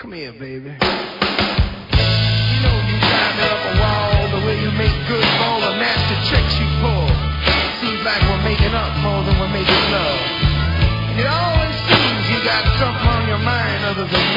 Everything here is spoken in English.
Come here, baby. You know you got up a wall, the way you make good for the master tricks you pull. Seems like we're making up more than we're making love. And it always seems you got something on your mind other than.